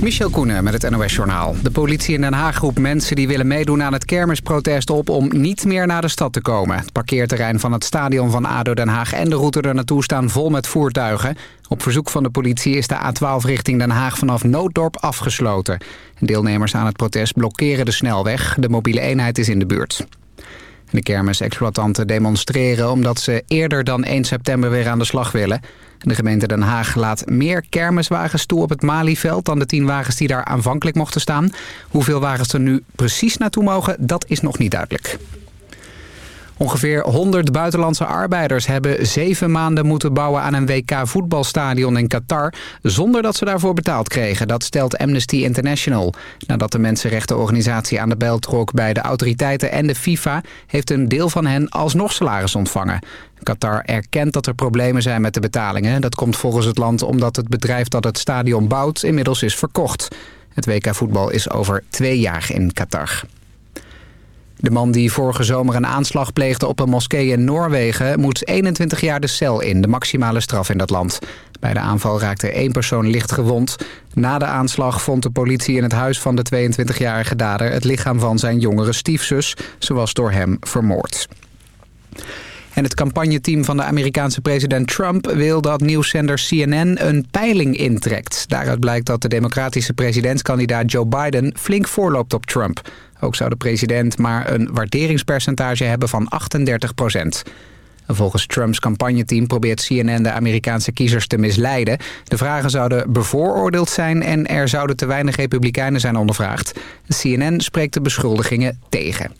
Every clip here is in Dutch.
Michel Koenen met het NOS-journaal. De politie in Den Haag roept mensen die willen meedoen aan het kermisprotest op... om niet meer naar de stad te komen. Het parkeerterrein van het stadion van ADO Den Haag en de route er naartoe staan vol met voertuigen. Op verzoek van de politie is de A12 richting Den Haag vanaf Nooddorp afgesloten. Deelnemers aan het protest blokkeren de snelweg. De mobiele eenheid is in de buurt. De kermisexploitanten demonstreren omdat ze eerder dan 1 september weer aan de slag willen. De gemeente Den Haag laat meer kermiswagens toe op het Malieveld... dan de 10 wagens die daar aanvankelijk mochten staan. Hoeveel wagens er nu precies naartoe mogen, dat is nog niet duidelijk. Ongeveer 100 buitenlandse arbeiders hebben zeven maanden moeten bouwen aan een WK-voetbalstadion in Qatar... zonder dat ze daarvoor betaald kregen. Dat stelt Amnesty International. Nadat de mensenrechtenorganisatie aan de bel trok bij de autoriteiten en de FIFA... heeft een deel van hen alsnog salaris ontvangen. Qatar erkent dat er problemen zijn met de betalingen. Dat komt volgens het land omdat het bedrijf dat het stadion bouwt inmiddels is verkocht. Het WK-voetbal is over twee jaar in Qatar. De man die vorige zomer een aanslag pleegde op een moskee in Noorwegen... moet 21 jaar de cel in, de maximale straf in dat land. Bij de aanval raakte één persoon licht gewond. Na de aanslag vond de politie in het huis van de 22-jarige dader... het lichaam van zijn jongere stiefzus. Ze was door hem vermoord. En het campagneteam van de Amerikaanse president Trump wil dat nieuwszender CNN een peiling intrekt. Daaruit blijkt dat de democratische presidentskandidaat Joe Biden flink voorloopt op Trump. Ook zou de president maar een waarderingspercentage hebben van 38 procent. Volgens Trumps campagneteam probeert CNN de Amerikaanse kiezers te misleiden. De vragen zouden bevooroordeeld zijn en er zouden te weinig republikeinen zijn ondervraagd. CNN spreekt de beschuldigingen tegen.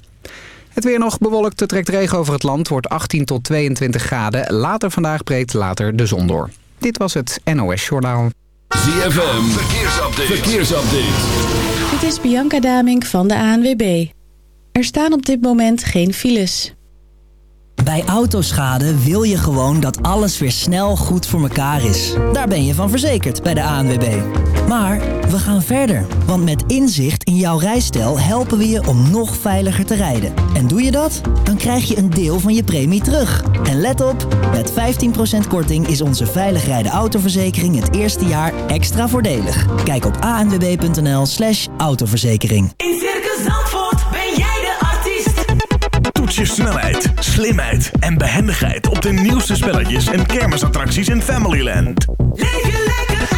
Het weer nog bewolkt, het trekt regen over het land, wordt 18 tot 22 graden. Later vandaag breekt later de zon door. Dit was het NOS Journaal. ZFM, verkeersupdate. verkeersupdate. Dit is Bianca Damink van de ANWB. Er staan op dit moment geen files. Bij Autoschade wil je gewoon dat alles weer snel goed voor elkaar is. Daar ben je van verzekerd bij de ANWB. Maar we gaan verder, want met inzicht in jouw rijstijl helpen we je om nog veiliger te rijden. En doe je dat? Dan krijg je een deel van je premie terug. En let op, met 15% korting is onze veilig rijden autoverzekering het eerste jaar extra voordelig. Kijk op anwb.nl slash autoverzekering. In Circus Zandvoort ben jij de artiest. Toets je snelheid, slimheid en behendigheid op de nieuwste spelletjes en kermisattracties in Familyland. Leef je lekker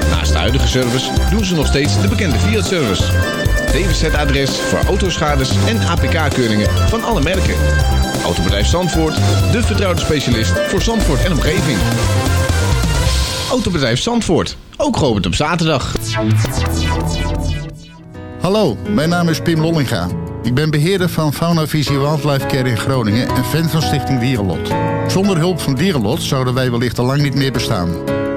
Naast de huidige service doen ze nog steeds de bekende Fiat-service. DWZ-adres voor autoschades en APK-keuringen van alle merken. Autobedrijf Zandvoort, de vertrouwde specialist voor Zandvoort en omgeving. Autobedrijf Zandvoort, ook geopend op zaterdag. Hallo, mijn naam is Pim Lollinga. Ik ben beheerder van Fauna Visie Wildlife Care in Groningen en fan van Stichting Dierenlot. Zonder hulp van Dierenlot zouden wij wellicht al lang niet meer bestaan.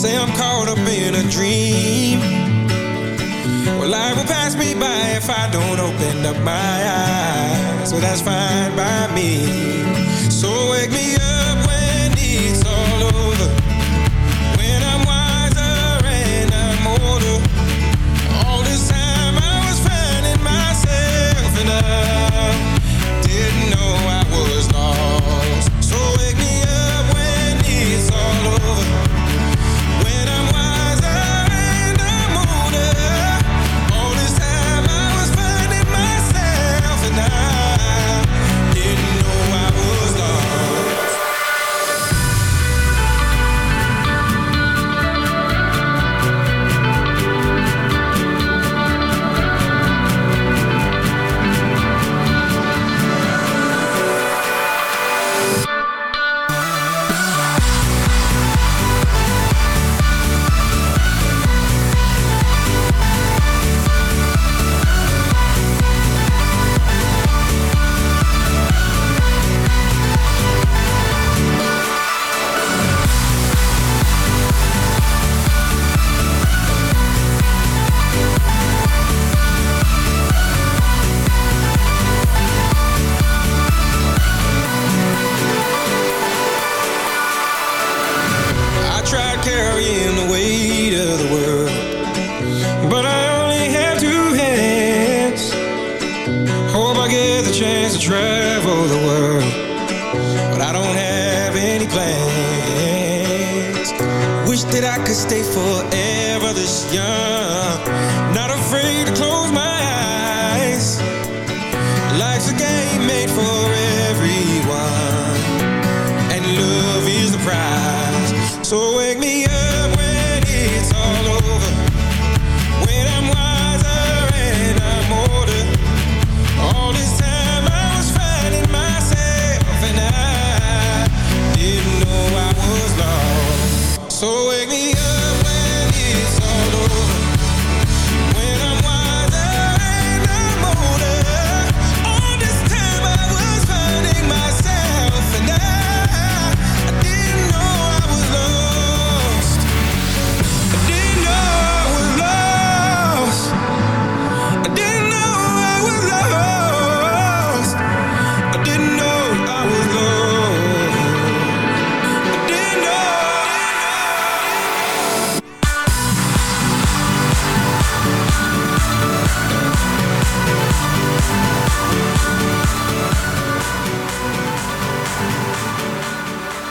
say I'm caught up in a dream. Well, life will pass me by if I don't open up my eyes. So well, that's fine by me. So wake me up when it's all over. When I'm wiser and I'm older. All this time I was finding myself and I.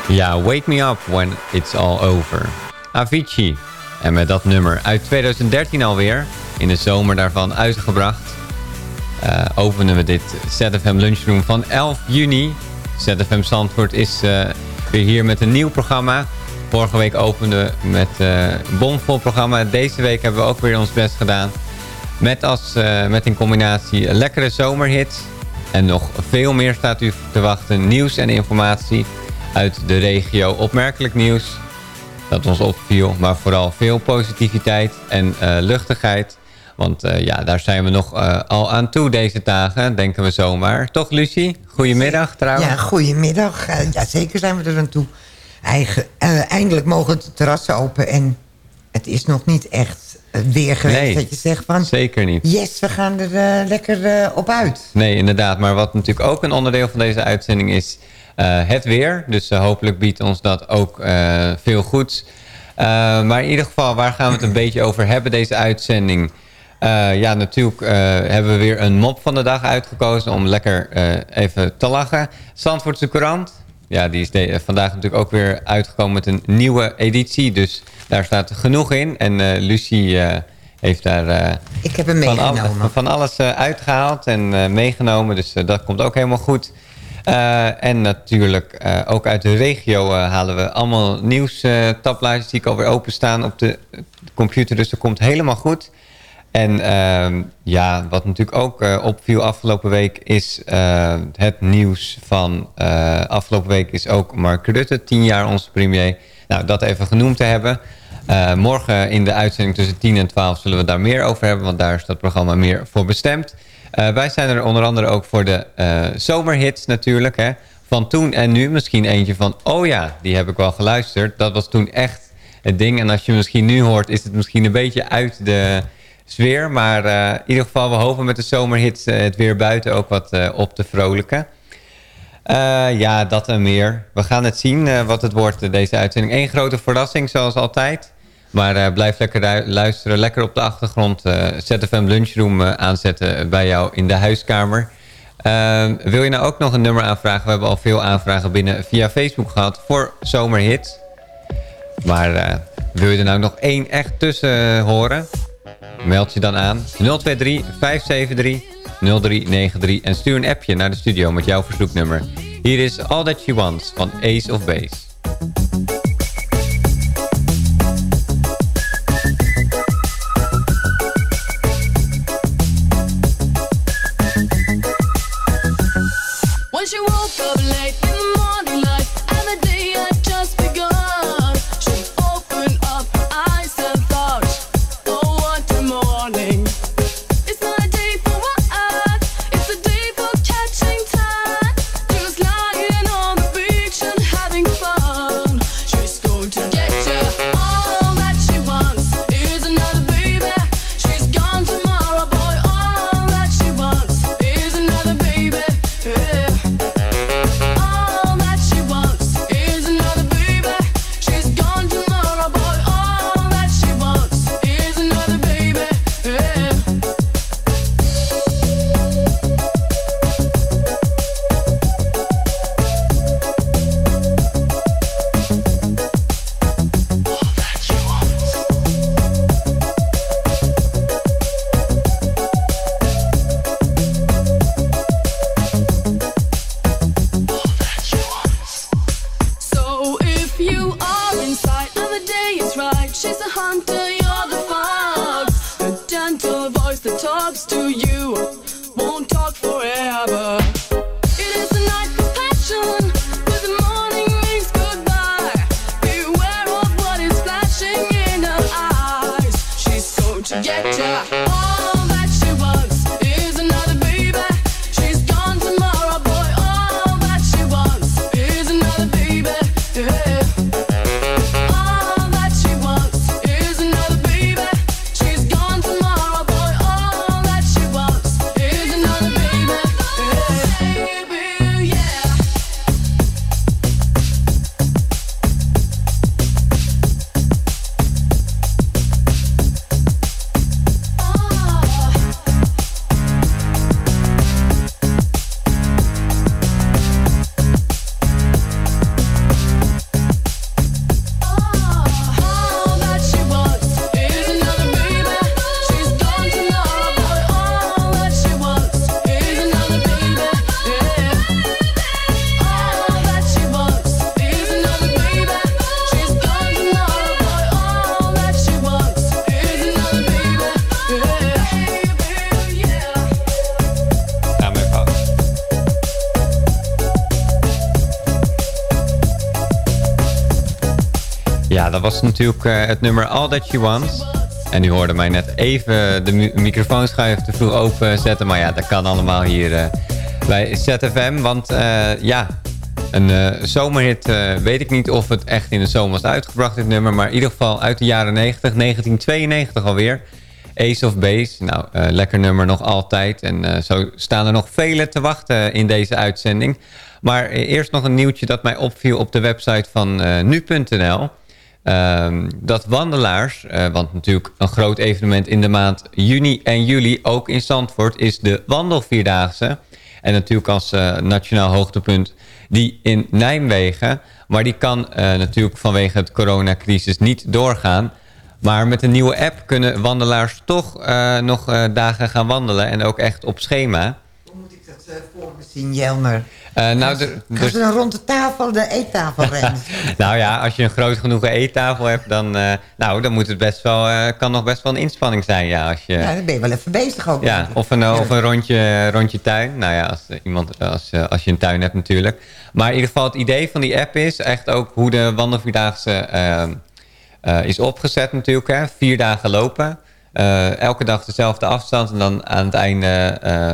Ja, Wake Me Up When It's All Over. Avicii. En met dat nummer uit 2013 alweer. In de zomer daarvan uitgebracht. eh, openen we dit ZFM Lunchroom van 11 juni. ZFM Zandvoort is eh, weer hier met een nieuw programma. Vorige week openden we met eh, een bomvol programma. Deze week hebben we ook weer ons best gedaan. Met, als, met in combinatie lekkere zomerhits. En nog veel meer staat u te wachten. Nieuws en informatie uit de regio. Opmerkelijk nieuws dat ons opviel. Maar vooral veel positiviteit en eh, luchtigheid. Want eh, ja, daar zijn we nog eh, al aan toe deze dagen, denken we zomaar. Toch, Lucie? Goedemiddag trouwens. Ja, goedemiddag. Ja, zeker zijn we er aan toe. Eigen, eindelijk mogen de terrassen open en het is nog niet echt weer geweest Nee, dat je zegt van... Zeker niet. Yes, we gaan er lekker op uit. Nee, inderdaad. Maar wat natuurlijk ook een onderdeel van deze uitzending is het weer. Dus eh, hopelijk biedt ons dat ook eh, veel goeds. Eh, maar in ieder geval, waar gaan we het een beetje over hebben deze uitzending? Eh, ja, natuurlijk eh, hebben we weer een mop van de dag uitgekozen om lekker eh, even te lachen. Zandvoortse Courant. Ja, die is de- vandaag natuurlijk ook weer uitgekomen met een nieuwe editie. Dus daar staat genoeg in. En eh, Lucie eh, heeft daar... eh, Ik heb hem van, al- meegenomen. van alles eh, uitgehaald en eh, meegenomen. Dus eh, dat komt ook helemaal goed. Eh, en natuurlijk eh, ook uit de regio eh, halen we allemaal nieuws tabblaadjes die ik alweer openstaan op de computer. Dus dat komt helemaal goed. En ehm, ja, wat natuurlijk ook opviel afgelopen week is het nieuws van afgelopen week is ook Mark Rutte, tien jaar onze premier. Nou, dat even genoemd te hebben. Morgen in de uitzending tussen 10 en 12 zullen we daar meer over hebben, want daar is dat programma meer voor bestemd. Eh, wij zijn er onder andere ook voor de eh, zomerhits natuurlijk. Hè. Van toen en nu misschien eentje van, oh ja, die heb ik wel geluisterd. Dat was toen echt het ding. En als je misschien nu hoort, is het misschien een beetje uit de sfeer. Maar eh, in ieder geval, we hopen met de zomerhits het weer buiten ook wat op te vrolijken. Ja, dat en meer. We gaan het zien wat het wordt deze uitzending. Eén grote verrassing zoals altijd. Maar eh, blijf lekker luisteren. Lekker op de achtergrond. eh ZFM Lunchroom eh, aanzetten bij jou in de huiskamer. Eh, wil je nou ook nog een nummer aanvragen? We hebben al veel aanvragen binnen via Facebook gehad voor zomerhits. Maar wil je er nou nog één echt tussen horen? Meld je dan aan 023 573 0393 en stuur een appje naar de studio met jouw verzoeknummer. Hier is All That She Wants van Ace of Base. Ja, dat was natuurlijk eh, het nummer All That She Wants. En u hoorde mij net even de mi- microfoonschuif te vroeg openzetten. Maar ja, dat kan allemaal hier eh, bij ZFM. Want eh, ja, een zomerhit weet ik niet of het echt in de zomer was uitgebracht, dit nummer. Maar in ieder geval uit de jaren 90, 1992 alweer. Ace of Base, nou, lekker nummer nog altijd. En zo staan er nog vele te wachten in deze uitzending. Maar eerst nog een nieuwtje dat mij opviel op de website van nu.nl. Ehm, dat wandelaars, eh, want natuurlijk een groot evenement in de maand juni en juli, ook in Zandvoort, is de Wandelvierdaagse. En natuurlijk als eh, nationaal hoogtepunt die in Nijmegen. Maar die kan eh, natuurlijk vanwege het coronacrisis niet doorgaan. Maar met een nieuwe app kunnen wandelaars toch nog dagen gaan wandelen. En ook echt op schema. Uh, voor me zien, Jelmer. Eh, nou, er- Gaan ze dan rond de tafel, de eettafel rennen? nou ja, als je een groot genoeg eettafel hebt, dan, eh, nou, dan moet het best wel, eh, kan nog best wel een inspanning zijn. Ja, als je, Ja, dan ben je wel even bezig ook. Ja, of een, of een rondje, rondje tuin. Nou ja, als, eh, iemand, als, eh, als je een tuin hebt natuurlijk. Maar in ieder geval het idee van die app is echt ook hoe de wandelvierdaagse eh, eh, is opgezet natuurlijk. Hè. Vier dagen lopen. Eh, elke dag dezelfde afstand. En dan aan het einde eh,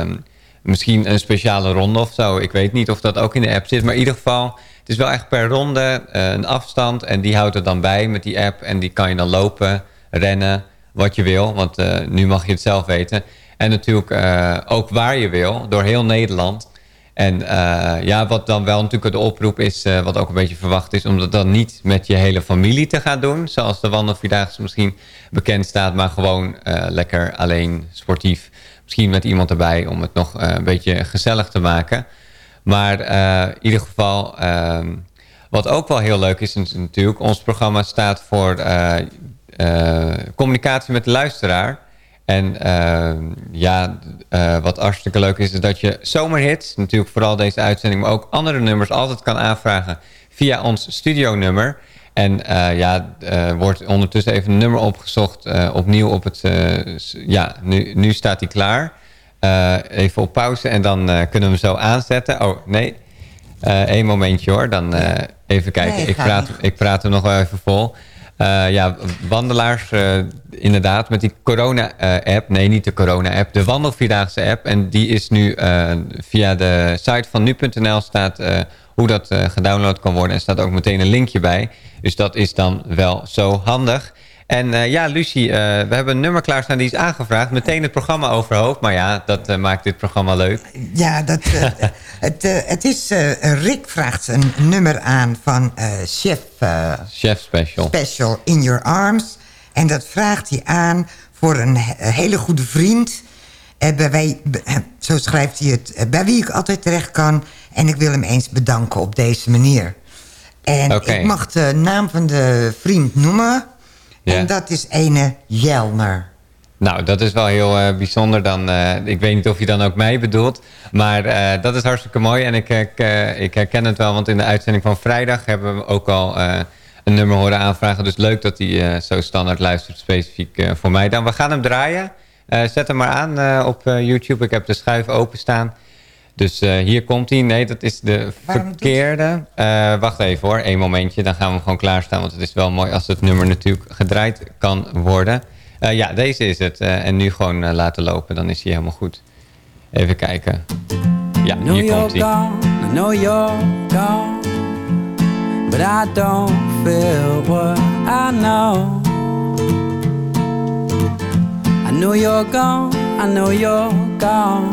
misschien een speciale ronde of zo. Ik weet niet of dat ook in de app zit. Maar in ieder geval, het is wel echt per ronde eh, een afstand. En die houdt er dan bij met die app. En die kan je dan lopen, rennen, wat je wil. Want eh, nu mag je het zelf weten. En natuurlijk eh, ook waar je wil, door heel Nederland. En eh, ja, wat dan wel natuurlijk de oproep is, eh, wat ook een beetje verwacht is... om dat dan niet met je hele familie te gaan doen... zoals de wandelvierdaagse misschien bekend staat... maar gewoon eh, lekker alleen sportief. Misschien met iemand erbij om het nog een beetje gezellig te maken. Maar in ieder geval, ehm, wat ook wel heel leuk is is natuurlijk... ons programma staat voor communicatie met de luisteraar... En eh, ja, eh, wat hartstikke leuk is, is dat je zomerhits, natuurlijk vooral deze uitzending, maar ook andere nummers altijd kan aanvragen via ons studionummer. En eh, ja, er wordt ondertussen even een nummer opgezocht, opnieuw op het, ja, nu, nu staat hij klaar. Even op pauze en dan kunnen we hem zo aanzetten. Oh, nee, Eén momentje hoor, dan even kijken. Nee, ik, praat, niet. ik praat hem nog wel even vol. Eh, ja, wandelaars, eh, inderdaad, met die corona-app. nee, niet de corona-app, de wandelvierdaagse app. En die is nu eh, via de site van nu.nl staat hoe dat gedownload kan worden. En staat ook meteen een linkje bij. Dus dat is dan wel zo handig. En eh, ja, Lucie, eh, we hebben een nummer klaarstaan die is aangevraagd. Meteen het programma overhoofd. Maar ja, dat eh, maakt dit programma leuk. Ja, dat, het, het is... Rick vraagt een nummer aan van chef... Chef Special. Special In Your Arms. En dat vraagt hij aan voor een he- hele goede vriend. Bij wij, zo schrijft hij het. bij wie ik altijd terecht kan. En ik wil hem eens bedanken op deze manier. En ik mag de naam van de vriend noemen. En dat is ene Jelmer. Nou, dat is wel heel eh, bijzonder. Dan, eh, ik weet niet of je dan ook mij bedoelt. Maar eh, dat is hartstikke mooi. En ik, ik, ik herken het wel, want in de uitzending van vrijdag... hebben we ook al een nummer horen aanvragen. Dus leuk dat hij zo standaard luistert, specifiek voor mij. Dan, we gaan hem draaien. Zet hem maar aan op YouTube. Ik heb de schuif openstaan. Dus eh, hier komt hij. Nee, dat is de Waarom verkeerde. Eh, wacht even hoor, één momentje. Dan gaan we hem gewoon klaarstaan. Want het is wel mooi als het nummer natuurlijk gedraaid kan worden. Eh, ja, deze is het. Eh, en nu gewoon laten lopen. Dan is hij helemaal goed. Even kijken. Ja, hier komt hij. know you're gone, but I don't feel what I know. I know you're gone, I know you're gone,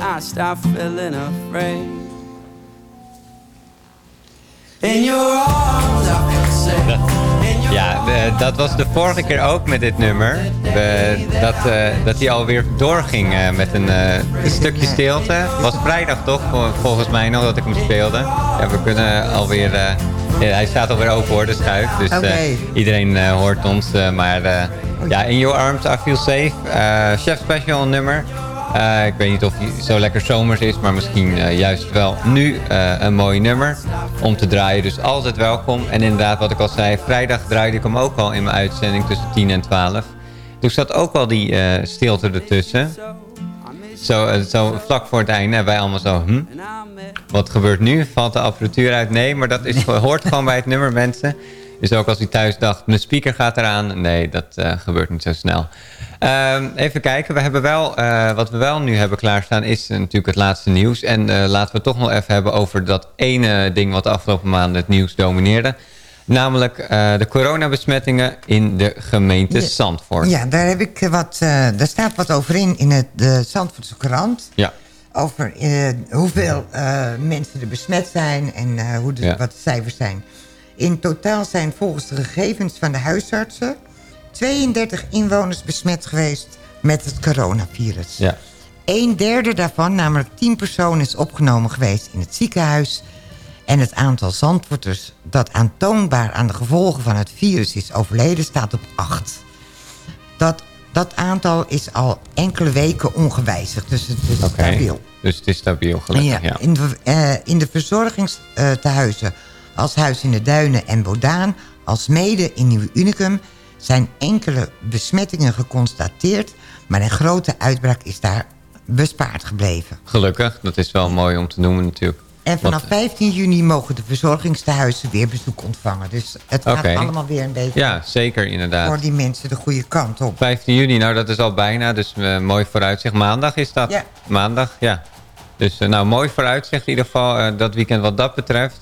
I stopped feeling afraid. In your arms, I feel safe. Ja, de- dat was de vorige keer ook met dit nummer. We- dat, eh, dat hij alweer doorging eh, met een, eh, een stukje stilte. Het was vrijdag toch, vol- volgens mij nog, dat ik hem speelde. Ja, we kunnen alweer... eh, ja, hij staat alweer open hoor, de schuif. Dus eh, iedereen eh, hoort ons. eh, maar eh, ja, In Your Arms, I Feel Safe. Eh, Chef Special nummer. Eh, ik weet niet of hij zo lekker zomers is, maar misschien eh, juist wel nu eh, een mooi nummer om te draaien. Dus altijd welkom. En inderdaad, wat ik al zei, vrijdag draaide ik hem ook al in mijn uitzending tussen 10 en 12. Dus zat ook al die stilte ertussen. Zo, zo vlak voor het einde wij allemaal zo, hm? Wat gebeurt nu? Valt de apparatuur uit? Nee, maar dat is, hoort gewoon bij het nummer, mensen. Dus ook als u thuis dacht, mijn speaker gaat eraan. Nee, dat eh, gebeurt niet zo snel. Ehm, even kijken, we hebben wel, eh, wat we wel nu hebben klaarstaan is natuurlijk het laatste nieuws. En eh, laten we het toch nog even hebben over dat ene ding wat de afgelopen maanden het nieuws domineerde. Namelijk de coronabesmettingen in de gemeente Zandvoort. Ja, daar, heb ik wat, daar staat wat over in, in het, de Zandvoortse krant. Ja. Over hoeveel mensen er besmet zijn en hoe de, Ja. wat de cijfers zijn. In totaal zijn volgens de gegevens van de huisartsen... 32 inwoners besmet geweest met het coronavirus. Ja. Een derde daarvan, namelijk 10 personen, is opgenomen geweest in het ziekenhuis. En het aantal Zandvoorters dat aantoonbaar aan de gevolgen van het virus is overleden... staat op 8. Dat, dat aantal is al enkele weken ongewijzigd, dus het is stabiel. dus het is stabiel gelukkig, ja. In, de, eh, in de verzorgingstehuizen als Huis in de Duinen en Bodaan... als mede in Nieuw Unicum zijn enkele besmettingen geconstateerd... maar een grote uitbraak is daar bespaard gebleven. Gelukkig, dat is wel mooi om te noemen natuurlijk. En vanaf Wat- 15 juni mogen de verzorgingstehuizen weer bezoek ontvangen. Dus het gaat allemaal weer een beetje Ja, zeker inderdaad. voor die mensen de goede kant op. 15 juni, nou dat is al bijna, dus eh, mooi vooruitzicht. Maandag is dat? Ja. Maandag, ja. Dus eh, nou, mooi vooruitzicht in ieder geval eh, dat weekend wat dat betreft.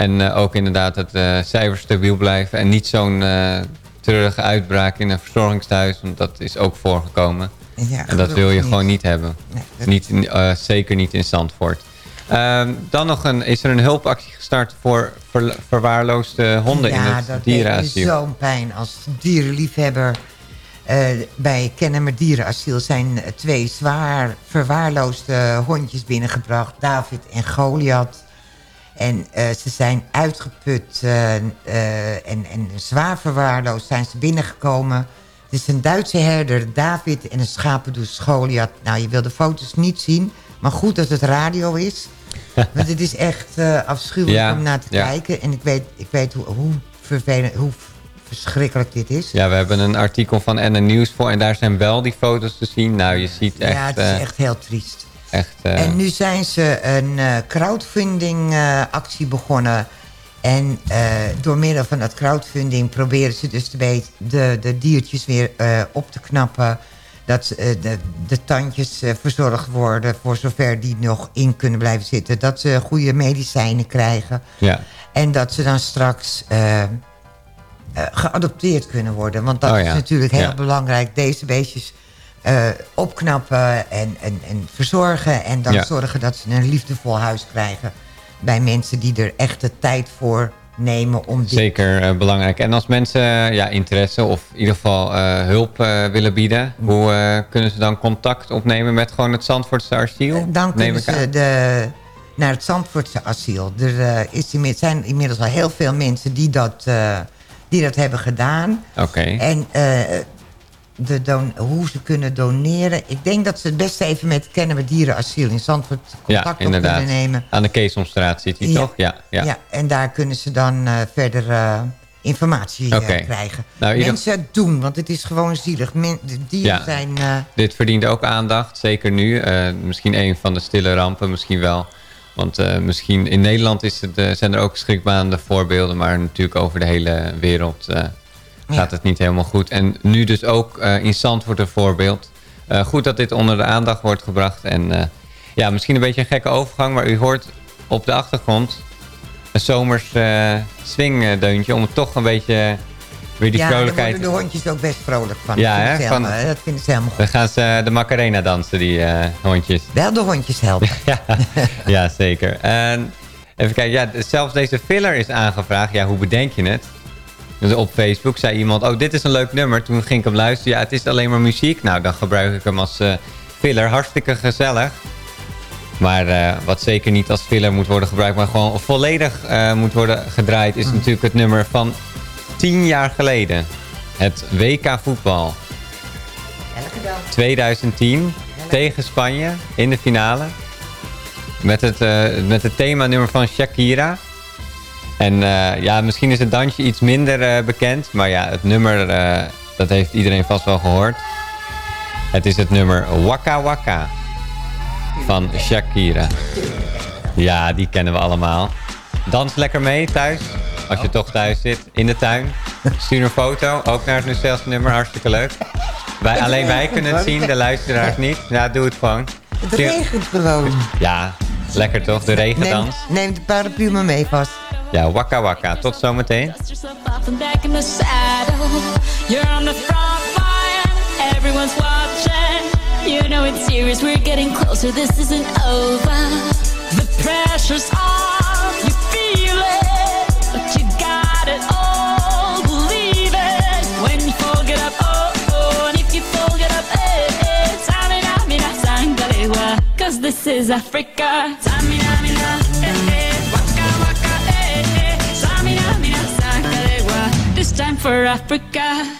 En eh, ook inderdaad dat de cijfers stabiel blijven en niet zo'n eh treurige uitbraak in een verzorgingstehuis, want dat is ook voorgekomen. Ja, en dat wil je gewoon niet. hebben. Nee, dat- niet, in- eh, zeker niet in Zandvoort. Ehm, dan nog een, is er een hulpactie gestart voor ver- verwaarloosde honden in ja, het dat dierenasiel. me zo'n pijn als dierenliefhebber. Eh, bij Kennemer Dierenasiel zijn eh, twee zwaar verwaarloosde hondjes binnengebracht. David en Goliath. En eh, ze zijn uitgeput eh, eh, en, en zwaar verwaarloosd zijn ze binnengekomen. Het is een Duitse herder, David, en een schapendoes Goliath. Nou, je wil de foto's niet zien, maar goed dat het radio is. Want het is echt afschuwelijk Ja, om naar te ja. kijken. En ik weet, ik weet hoe, hoe vervelend, hoe verschrikkelijk dit is. Ja, we hebben een artikel van NN Nieuws voor en daar zijn wel die foto's te zien. Nou, je ziet echt... ja, het is echt heel triest. Echt eh, En nu zijn ze een eh, crowdfunding eh, actie begonnen. En door middel van dat crowdfunding proberen ze dus de, de, de diertjes weer op te knappen. Dat de, de tandjes verzorgd worden voor zover die nog in kunnen blijven zitten. Dat ze goede medicijnen krijgen. ja. En dat ze dan straks geadopteerd kunnen worden. Want dat Oh is natuurlijk heel ja. belangrijk. Deze beestjes eh, opknappen en, en, en verzorgen. En dan Ja. zorgen dat ze een liefdevol huis krijgen. Bij mensen die er echt de tijd voor nemen om dit... Zeker eh, belangrijk. En als mensen eh, ja, interesse of in ieder geval hulp willen bieden... hoe eh, kunnen ze dan contact opnemen met gewoon het Zandvoortse asiel? Dan kunnen ze aan. de, naar het Zandvoortse asiel. Er is inmiddels, zijn inmiddels al heel veel mensen die dat, die dat hebben gedaan. Oké. En de don hoe ze kunnen doneren. Ik denk dat ze het beste even met Kennen Dierenasiel in Zandvoort Ja, contact op inderdaad. kunnen nemen. Aan de Keesomstraat zit hij Ja. toch? Ja, ja. Ja. en daar kunnen ze dan eh, verder eh, informatie eh, krijgen. Nou, Mensen het doen, want het is gewoon zielig. Men, de dieren Ja. zijn... Dit verdient ook aandacht, zeker nu. Misschien een van de stille rampen, misschien wel. Want misschien in Nederland is het, zijn er ook schrikbarende voorbeelden... maar natuurlijk over de hele wereld gaat het niet helemaal goed. En nu dus ook eh, in Zandvoort een voorbeeld. Eh, goed dat dit onder de aandacht wordt gebracht. En eh, ja, misschien een beetje een gekke overgang... maar u hoort op de achtergrond een zomers eh swingdeuntje... om het toch een beetje weer die ja, daar vrolijkheid... worden de hondjes ook best vrolijk van. Ja, dat, hè, van- helemaal- dat vinden ze helemaal goed. Dan gaan ze de Macarena dansen, die hondjes. Wel de hondjes helpen. ja, ja, zeker. En even kijken, ja, zelfs deze filler is aangevraagd. Ja, hoe bedenk je het? Dus op Facebook zei iemand, oh, dit is een leuk nummer. Toen ging ik hem luisteren. Ja, het is alleen maar muziek. Nou, dan gebruik ik hem als eh, filler. Hartstikke gezellig. Maar eh, wat zeker niet als filler moet worden gebruikt, maar gewoon volledig eh, moet worden gedraaid, is natuurlijk het nummer van tien jaar geleden. Het WK voetbal. Elke dag. 2010 tegen Spanje in de finale. Met het, eh, met het themanummer van Shakira. En eh, ja, misschien is het dansje iets minder eh, bekend. Maar ja, het nummer, eh, dat heeft iedereen vast wel gehoord. Het is het nummer Waka Waka van Shakira. Ja, die kennen we allemaal. Dans lekker mee thuis. Als je toch thuis zit, in de tuin. Stuur een foto, ook naar het Nucels nummer. Hartstikke leuk. Wij, alleen wij kunnen het zien, de luisteraars niet. Ja, doe het gewoon. Het regent gewoon. Ja, lekker toch, de Neem, regendans. neem de paraplu maar mee vast. Ja, wakka wakka. Tot zometeen. You know it's serious, we're getting closer, this isn't over. The pressure's on, you feel it, but you got it all, believe it. When you fall, get up, oh, oh, and if you up, eh, eh. Tamina, mina, sangalewa, cause this is Africa. Tamina, mina, time for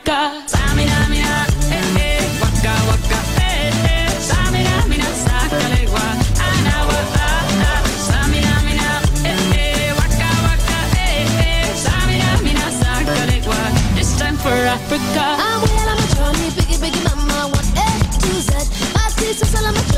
My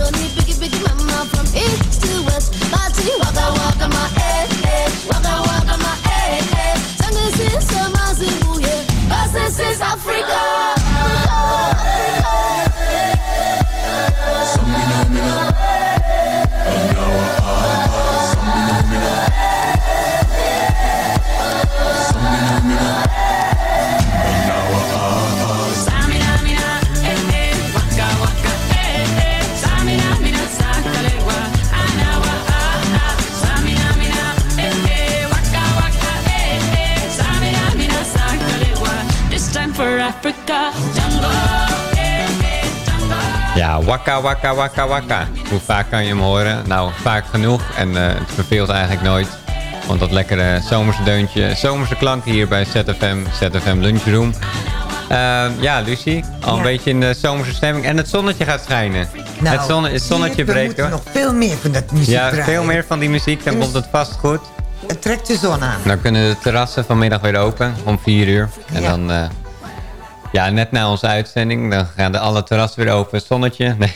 Ja, wakka, wakka, wakka, wakka. Hoe vaak kan je hem horen? Nou, vaak genoeg. En eh, het verveelt eigenlijk nooit. Want dat lekkere zomerse deuntje, zomerse klanken hier bij ZFM, ZFM Lunchroom. Eh, ja, Lucie, al een beetje in de zomerse stemming. En het zonnetje gaat schijnen. Nou, het, zonne, het zonnetje breekt moeten hoor. nog veel meer van dat muziek Ja, draaien. veel meer van die muziek, dan komt het vast goed. Het trekt de zon aan. Dan kunnen de terrassen vanmiddag weer open om 4 uur. En Ja. dan, eh, ja, net na onze uitzending, dan gaan de alle terrassen weer open. Zonnetje nee,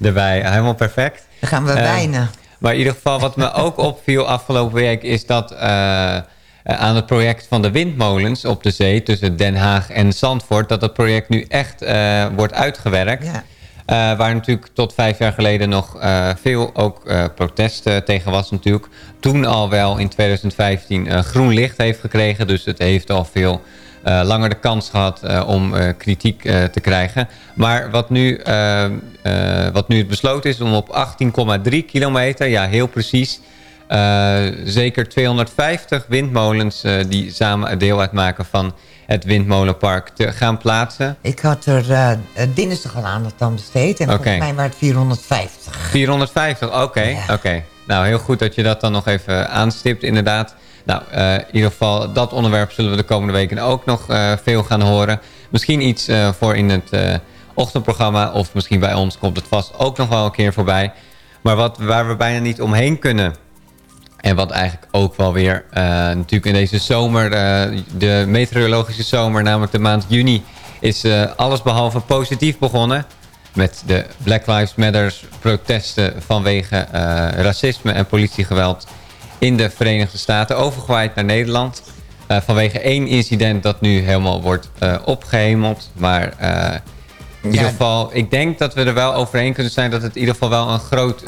erbij, helemaal perfect. Dan gaan we Eh, wijnen. Maar in ieder geval, wat me ook opviel afgelopen week... is dat eh, aan het project van de windmolens op de zee... tussen Den Haag en Zandvoort... dat het project nu echt eh, wordt uitgewerkt. Ja. Waar natuurlijk tot vijf jaar geleden nog veel ook protest eh, tegen was natuurlijk. Toen al wel in 2015 eh, groen licht heeft gekregen. Dus het heeft al veel langer de kans gehad eh, om eh, kritiek eh, te krijgen. Maar wat nu, eh, eh, wat nu het besloten is om op 18,3 kilometer, ja heel precies... eh, zeker 250 windmolens eh, die samen deel uitmaken van het windmolenpark te gaan plaatsen. Ik had er eh, eh, dinsdag al aandacht aan besteed. En Oké. volgens mij waren het 450. 450, oké. oké. Nou, heel goed dat je dat dan nog even aanstipt, inderdaad. Nou, eh, in ieder geval, dat onderwerp zullen we de komende weken ook nog eh, veel gaan horen. Misschien iets eh, voor in het ochtendprogramma, of misschien bij ons komt het vast ook nog wel een keer voorbij. Maar wat, waar we bijna niet omheen kunnen, en wat eigenlijk ook wel weer natuurlijk in deze zomer, de meteorologische zomer, namelijk de maand juni, is alles behalve positief begonnen. Met de Black Lives Matter protesten vanwege racisme en politiegeweld in de Verenigde Staten. Overgewaaid naar Nederland. Eh, vanwege één incident dat nu helemaal wordt eh, opgehemeld. Maar eh, in ieder geval, ik denk dat we er wel overheen kunnen zijn dat het in ieder geval wel een groot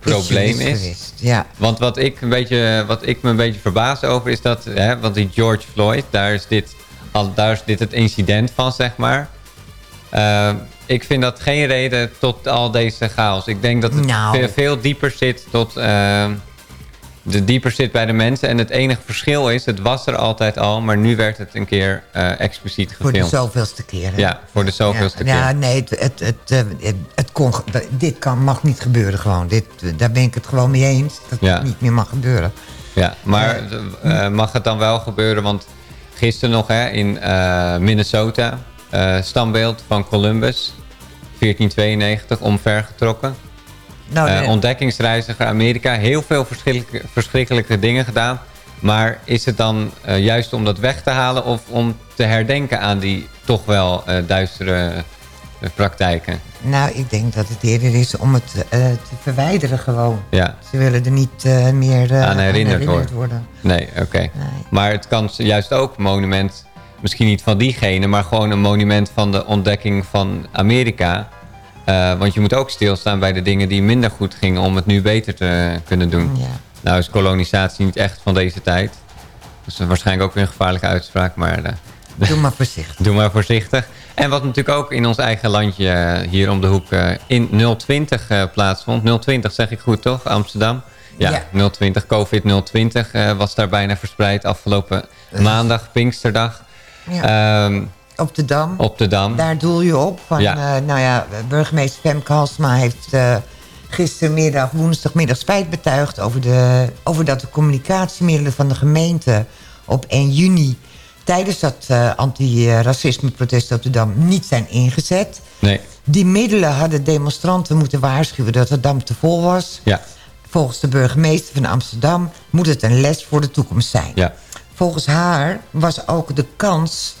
probleem is geweest, ja. Want wat ik, een beetje, wat ik me een beetje verbaas over is dat... Hè, want die George Floyd, daar is, dit, al, daar is dit het incident van, zeg maar. Ik vind dat geen reden tot al deze chaos. Ik denk dat het Nou. veel, veel dieper zit tot... de dieper zit bij de mensen. En het enige verschil is, het was er altijd al... maar nu werd het een keer eh, expliciet Voor de gefilmd. zoveelste keer. hè? Ja, voor de zoveelste ja, keer. Ja, nee, het, het, het, eh, het, het kon, dit kan, mag niet gebeuren gewoon. Dit, daar ben ik het gewoon mee eens. Dat Ja. het niet meer mag gebeuren. Ja, maar eh, mag het dan wel gebeuren? Want gisteren nog hè, in Minnesota, standbeeld van Columbus, 1492, omvergetrokken. Nou, Eh, nee. ontdekkingsreiziger Amerika, heel veel verschrikkelijke, verschrikkelijke dingen gedaan. Maar is het dan eh, juist om dat weg te halen of om te herdenken aan die toch wel eh, duistere praktijken? Nou, ik denk dat het eerder is om het te verwijderen gewoon. Ja. Ze willen er niet meer eh, aan herinnerd, worden. worden. Nee, oké. Maar het kan juist ook een monument, misschien niet van diegene, maar gewoon een monument van de ontdekking van Amerika. Eh, want je moet ook stilstaan bij de dingen die minder goed gingen om het nu beter te kunnen doen. Ja. Nou is kolonisatie niet echt van deze tijd. Dus waarschijnlijk ook weer een gevaarlijke uitspraak, maar... eh, Doe maar voorzichtig. Doe maar voorzichtig. En wat natuurlijk ook in ons eigen landje eh, hier om de hoek in 020 eh, plaatsvond. 020 zeg ik goed toch, Amsterdam? Ja, 020, COVID 020 eh, was daar bijna verspreid afgelopen maandag, Pinksterdag. Ja. Ehm, Op de Dam. op de Dam. Daar doel je op. Van, Ja. eh, nou ja, burgemeester Femke Halsma heeft eh, gistermiddag, woensdagmiddag spijt betuigd... Over, de, over dat de communicatiemiddelen van de gemeente op 1 juni... tijdens dat eh anti-racisme-protest op de Dam niet zijn ingezet. Nee, Die middelen hadden demonstranten moeten waarschuwen dat de Dam te vol was. ja, Volgens de burgemeester van Amsterdam moet het een les voor de toekomst zijn. ja. Volgens haar was ook de kans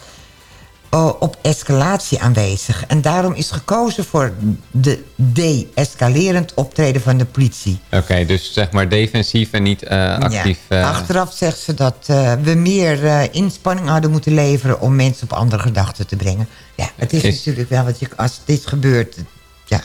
eh, op escalatie aanwezig. En daarom is gekozen voor de de-escalerend optreden van de politie. Oké, dus zeg maar defensief en niet eh, actief. Ja. eh, Achteraf zegt ze dat we meer inspanning hadden moeten leveren... om mensen op andere gedachten te brengen. Ja, het is, Is- natuurlijk wel wat je... Als dit gebeurt, ja...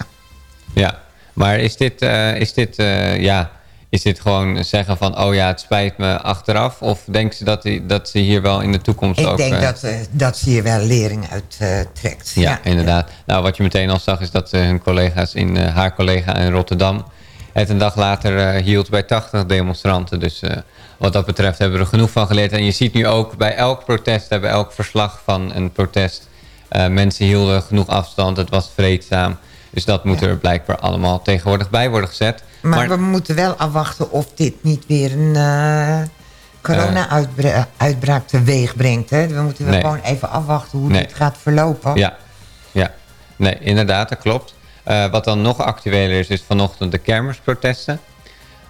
Ja, maar is dit, is dit, ja, is dit gewoon zeggen van... oh ja, het spijt me achteraf? Of denkt ze dat, die, dat ze hier wel in de toekomst Ik ook... denk eh, dat, eh, dat ze hier wel lering uit eh, trekt. Ja, inderdaad. Nou, wat je meteen al zag is dat hun collega's in, haar collega in Rotterdam... het een dag later hield bij 80 demonstranten. Dus wat dat betreft hebben we er genoeg van geleerd. En je ziet nu ook bij elk protest, bij elk verslag van een protest... mensen hielden genoeg afstand, het was vreedzaam. Dus dat moet er blijkbaar allemaal tegenwoordig bij worden gezet. Maar, we moeten wel afwachten of dit niet weer een eh, corona-uitbraak teweeg brengt. Hè? We moeten wel Nee. gewoon even afwachten hoe Nee. dit gaat verlopen. Ja, ja. Nee, inderdaad, dat klopt. Eh, wat dan nog actueler is, is vanochtend de kermisprotesten.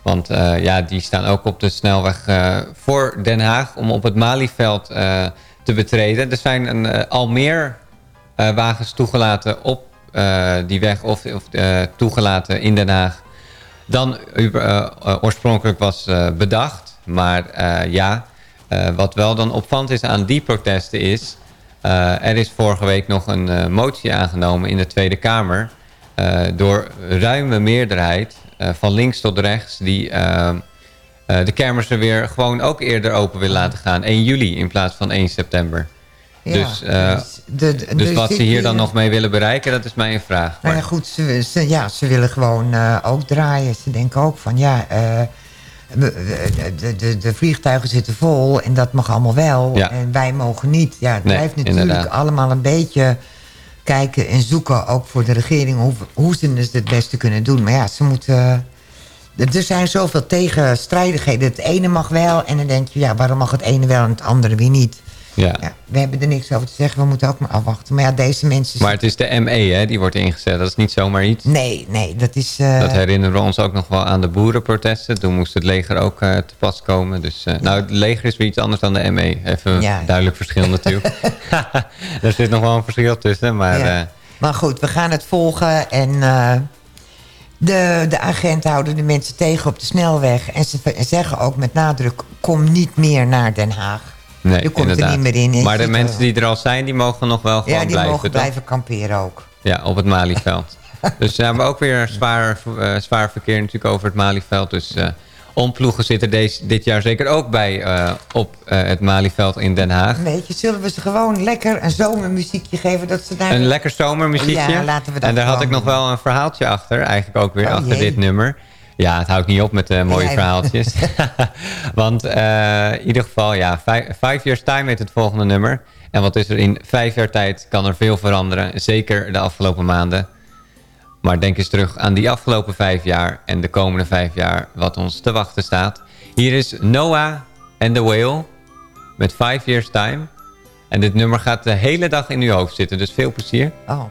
Want eh, ja, die staan ook op de snelweg eh, voor Den Haag om op het Malieveld eh, te betreden. Er zijn een, eh, al meer eh, wagens toegelaten op eh, die weg of, eh, toegelaten in Den Haag dan eh, eh, oorspronkelijk was eh, bedacht. Maar eh, ja, eh, wat wel dan opvallend is aan die protesten is... eh, er is vorige week nog een eh, motie aangenomen in de Tweede Kamer... eh, door ruime meerderheid, eh, van links tot rechts... die eh, eh, de kermissen weer gewoon ook eerder open willen laten gaan. 1 juli in plaats van 1 september. Dus eh, dus de- de- dus er wat ze hier dan nog mee willen bereiken, dat is mijn vraag. Nou ja, goed, ze, ze- ja, ze willen gewoon eh, ook draaien. Ze denken ook van, ja, eh, de, de, de, de vliegtuigen zitten vol en dat mag allemaal wel. Ja. En wij mogen niet. Ja, het Nee, blijft natuurlijk inderdaad. allemaal een beetje kijken en zoeken, ook voor de regering, hoe, hoe ze het het beste kunnen doen. Maar ja, ze moeten... Er zijn zoveel tegenstrijdigheden. Het ene mag wel en dan denk je, ja, waarom mag het ene wel en het andere weer niet? Ja. Ja, we hebben er niks over te zeggen, we moeten ook maar afwachten. Maar ja, deze mensen... Maar het is de ME, hè, die wordt ingezet. Dat is niet zomaar iets. Nee, nee, dat is... eh, Dat herinneren we ons ook nog wel aan de boerenprotesten. Toen moest het leger ook eh, te pas komen. Dus, eh, nou, het leger is weer iets anders dan de ME. Even een Ja. duidelijk verschil natuurlijk. er zit nog wel een verschil tussen. Maar Maar goed, we gaan het volgen en de, de agenten houden de mensen tegen op de snelweg. En ze zeggen ook met nadruk, kom niet meer naar Den Haag. Nee, Je komt inderdaad. er niet meer in. Maar de mensen die er al zijn, die mogen nog wel gewoon Ja, die blijven. mogen toch? blijven kamperen ook. Ja, op het Malieveld. dus we hebben ook weer zwaar, eh, zwaar verkeer natuurlijk over het Malieveld. Dus eh omploegen zitten deze, dit jaar zeker ook bij eh, op het Malieveld in Den Haag. Weet je, zullen we ze gewoon lekker een zomermuziekje geven? Dat ze daar... Een lekker zomermuziekje. Ja, laten we dat En daar had ik nog wel een verhaaltje achter. Eigenlijk ook weer Oh, achter jee. dit nummer. Ja, het houdt niet op met de mooie verhaaltjes. Want eh, in ieder geval, ja, vijf, Five Years Time heet het volgende nummer. En wat is er in vijf jaar tijd kan er veel veranderen. Zeker de afgelopen maanden. Maar denk eens terug aan die afgelopen vijf jaar en de komende vijf jaar wat ons te wachten staat. Hier is Noah and the Whale met Five Years Time. En dit nummer gaat de hele dag in uw hoofd zitten, dus veel plezier. Oh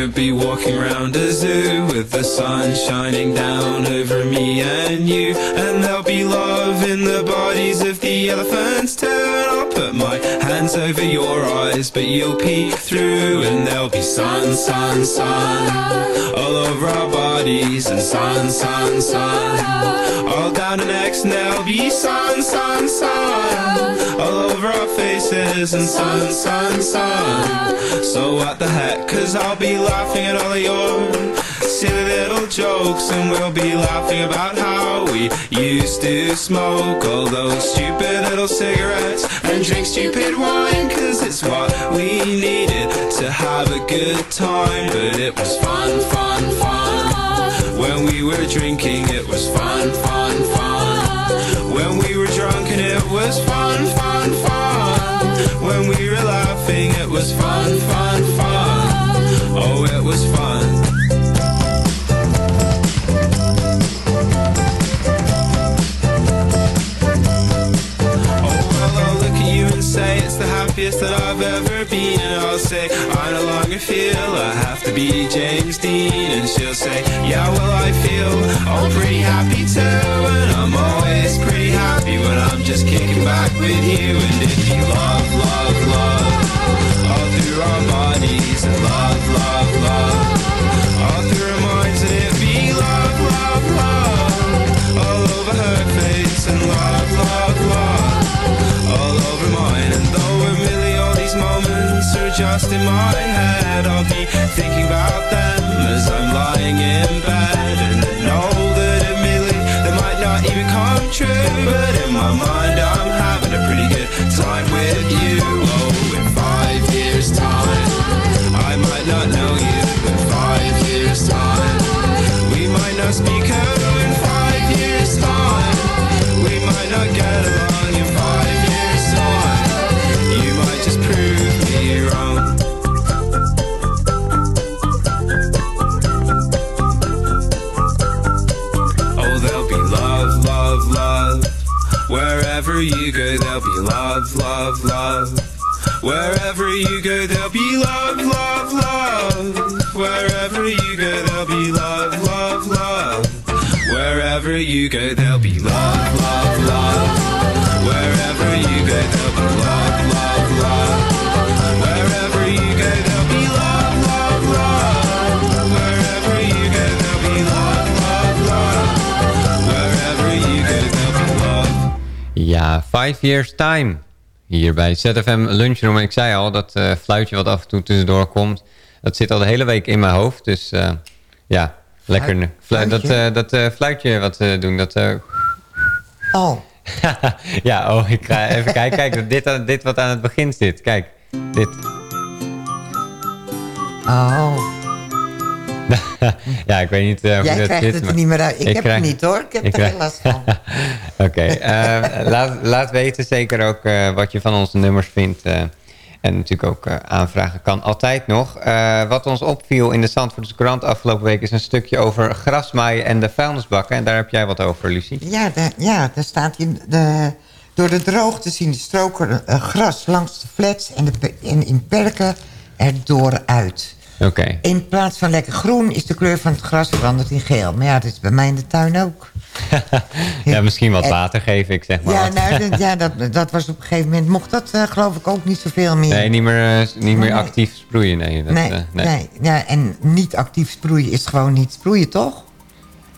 could be walking around a zoo with the sun shining down over me and you, and there'll be love in the bodies of the elephants. Too. And I'll put my hands over your eyes, but you'll peek through, and there'll be sun, sun, sun. All over our bodies, and sun, sun, sun. All down our necks, and there'll be sun, sun, sun all over our faces, and sun, sun, sun. So what the heck? Cause I'll be laughing at all of your silly little jokes and we'll be laughing about how we used to smoke all those stupid little cigarettes and drink stupid wine cause it's what we needed to have a good time but it was fun fun fun when we were drinking it was fun fun fun and it was fun fun fun when we were laughing it was fun fun fun oh it was fun oh, Well, I'll look at you and say it's the happiest that I've ever been. And I'll say, I no longer feel I have to be James Dean. And she'll say, Yeah, well, I feel all pretty happy too. And I'm always pretty happy when I'm just kicking back with you. And if you love, love, love, all through our bodies, and love, love, love, all through our minds, and it be love, love, love, all over her face, and love, love, love all over mine. And though admittedly all these moments are just in my head I'll be thinking about them as I'm lying in bed. And admittedly not even come true But in my mind I'm having a pretty good time with you. Oh, in five years time I might not know you In five years time We might not speak all in five years time. We might not get along Wherever you go, there'll be love, love, love. Wherever you go, there'll be love, love, love. Wherever you go, there'll be love, love, love. Wherever you go, there'll be love, love, love. Wherever you go, there'll be love, Ja, Five Years Time. Hier bij ZFM Lunchroom. En ik zei al, dat eh, fluitje wat af en toe tussendoor komt... dat zit al de hele week in mijn hoofd. Dus eh, ja, lekker. Fluit- Flu- dat fluitje? eh, dat fluitje wat doen, dat... Oh, ja, oh, ik ga even kijken. Kijk, dit, dit wat aan het begin zit. Kijk, dit. oh. ja, ik weet niet eh, hoe Jij dat krijgt zit. het er maar- niet meer uit. Ik, heb krijg- het niet hoor. Ik heb ik er heel last van. Oké, eh, laat, laat weten zeker ook eh, wat je van onze nummers vindt. eh, en natuurlijk ook aanvragen kan altijd nog. Wat ons opviel in de Zandvoortse krant afgelopen week... is een stukje over grasmaaien en de vuilnisbakken. En daar heb jij wat over, Lucie. Ja, de, ja daar staat in de, door de droogte zien de stroken gras langs de flats en, de, en in perken erdoor uit. In plaats van lekker groen is de kleur van het gras veranderd in geel. Maar ja, dat is bij mij in de tuin ook. ja, misschien wat water geven, ik zeg maar Ja, nou, dat, ja dat, dat was op een gegeven moment... mocht dat eh, geloof ik ook niet zoveel meer. Nee, niet meer, eh, niet meer Nee. actief sproeien. Nee, dat, nee, eh, nee. Ja, en niet actief sproeien is gewoon niet sproeien, toch?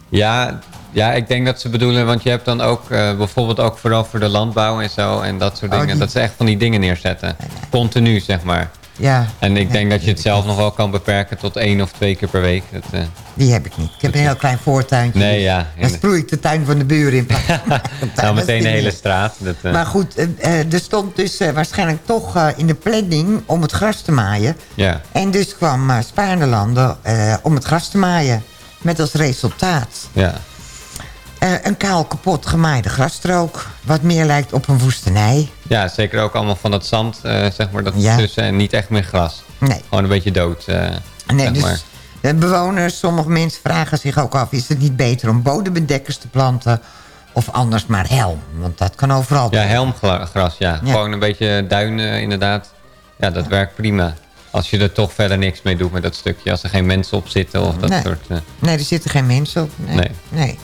Ja, ja, ik denk dat ze bedoelen, want je hebt dan ook bijvoorbeeld ook vooral voor de landbouw en zo en dat soort Oh, dingen. die- Dat ze echt van die dingen neerzetten. Continu, zeg maar. Ja, En ik denk dat je het zelf nog wel kan beperken tot één of twee keer per week. Dat, eh, die heb ik niet. Ik heb een heel klein voortuintje. Nee, dus ja. Dan sproei ik de tuin van de buren in plaats van nou, meteen de hele straat. Dat, eh, Maar goed, eh, er stond dus waarschijnlijk toch in de planning om het gras te maaien. ja. En dus kwam Spaarnelanden eh om het gras te maaien. Met als resultaat ja. Eh, een kaal kapot gemaaide grasstrook. Wat meer lijkt op een woestenij. ja, zeker ook allemaal van dat zand, eh, zeg maar, dat Ja. tussen en niet echt meer gras. Nee. Gewoon een beetje dood, eh, Nee, zeg dus maar. de bewoners, sommige mensen vragen zich ook af... is het niet beter om bodembedekkers te planten of anders maar helm? Want dat kan overal. Ja, helmgras, ja. Ja. Gewoon een beetje duinen, inderdaad. Ja, dat werkt prima. Als je er toch verder niks mee doet met dat stukje. Als er geen mensen op zitten of dat Nee. soort... Nee, er zitten geen mensen op. Nee. Nee. nee.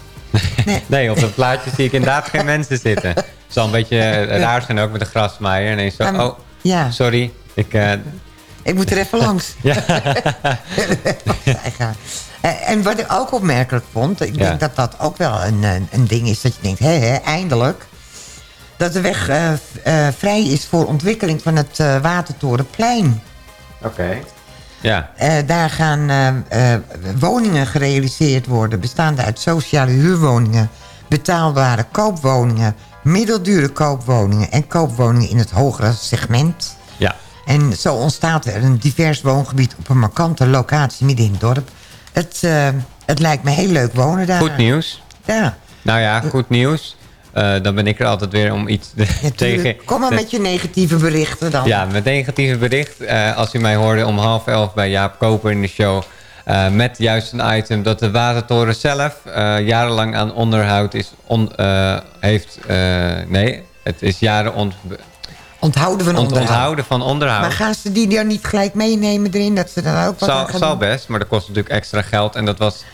Nee. Nee, op dat plaatje zie ik inderdaad geen mensen zitten. Het zal een beetje eh, raar zijn ook met de grasmaaier. En ineens zo, oh, Ja, sorry. Ik, eh, ik moet er even langs. ja. Eh, En wat ik ook opmerkelijk vond... ik Ja. denk dat dat ook wel een, een, ding is dat je denkt... hé, hé, eindelijk... dat de weg vrij is voor ontwikkeling van het Watertorenplein. Oké. Ja. Eh, daar gaan eh, eh, woningen gerealiseerd worden... bestaande uit sociale huurwoningen... betaalbare koopwoningen... middeldure koopwoningen... en koopwoningen in het hogere segment. Ja. En zo ontstaat er een divers woongebied... op een markante locatie midden in het dorp. Het, het lijkt me heel leuk wonen daar. Goed nieuws. Ja. Nou ja, goed nieuws. Eh, dan ben ik er altijd weer om iets tegen... Kom maar met je negatieve berichten dan. Ja, met negatieve bericht. Eh, als u mij hoorde om half elf bij Jaap Koper in de show... eh, met juist een item dat de Watertoren zelf jarenlang aan onderhoud is... On, heeft, nee, het is jaren ont, Onthouden van onderhoud. onthouden van onderhoud. Maar gaan ze die dan niet gelijk meenemen erin? Dat ze dan ook wat Zal, gaan zal doen? best, maar dat kost natuurlijk extra geld. En dat was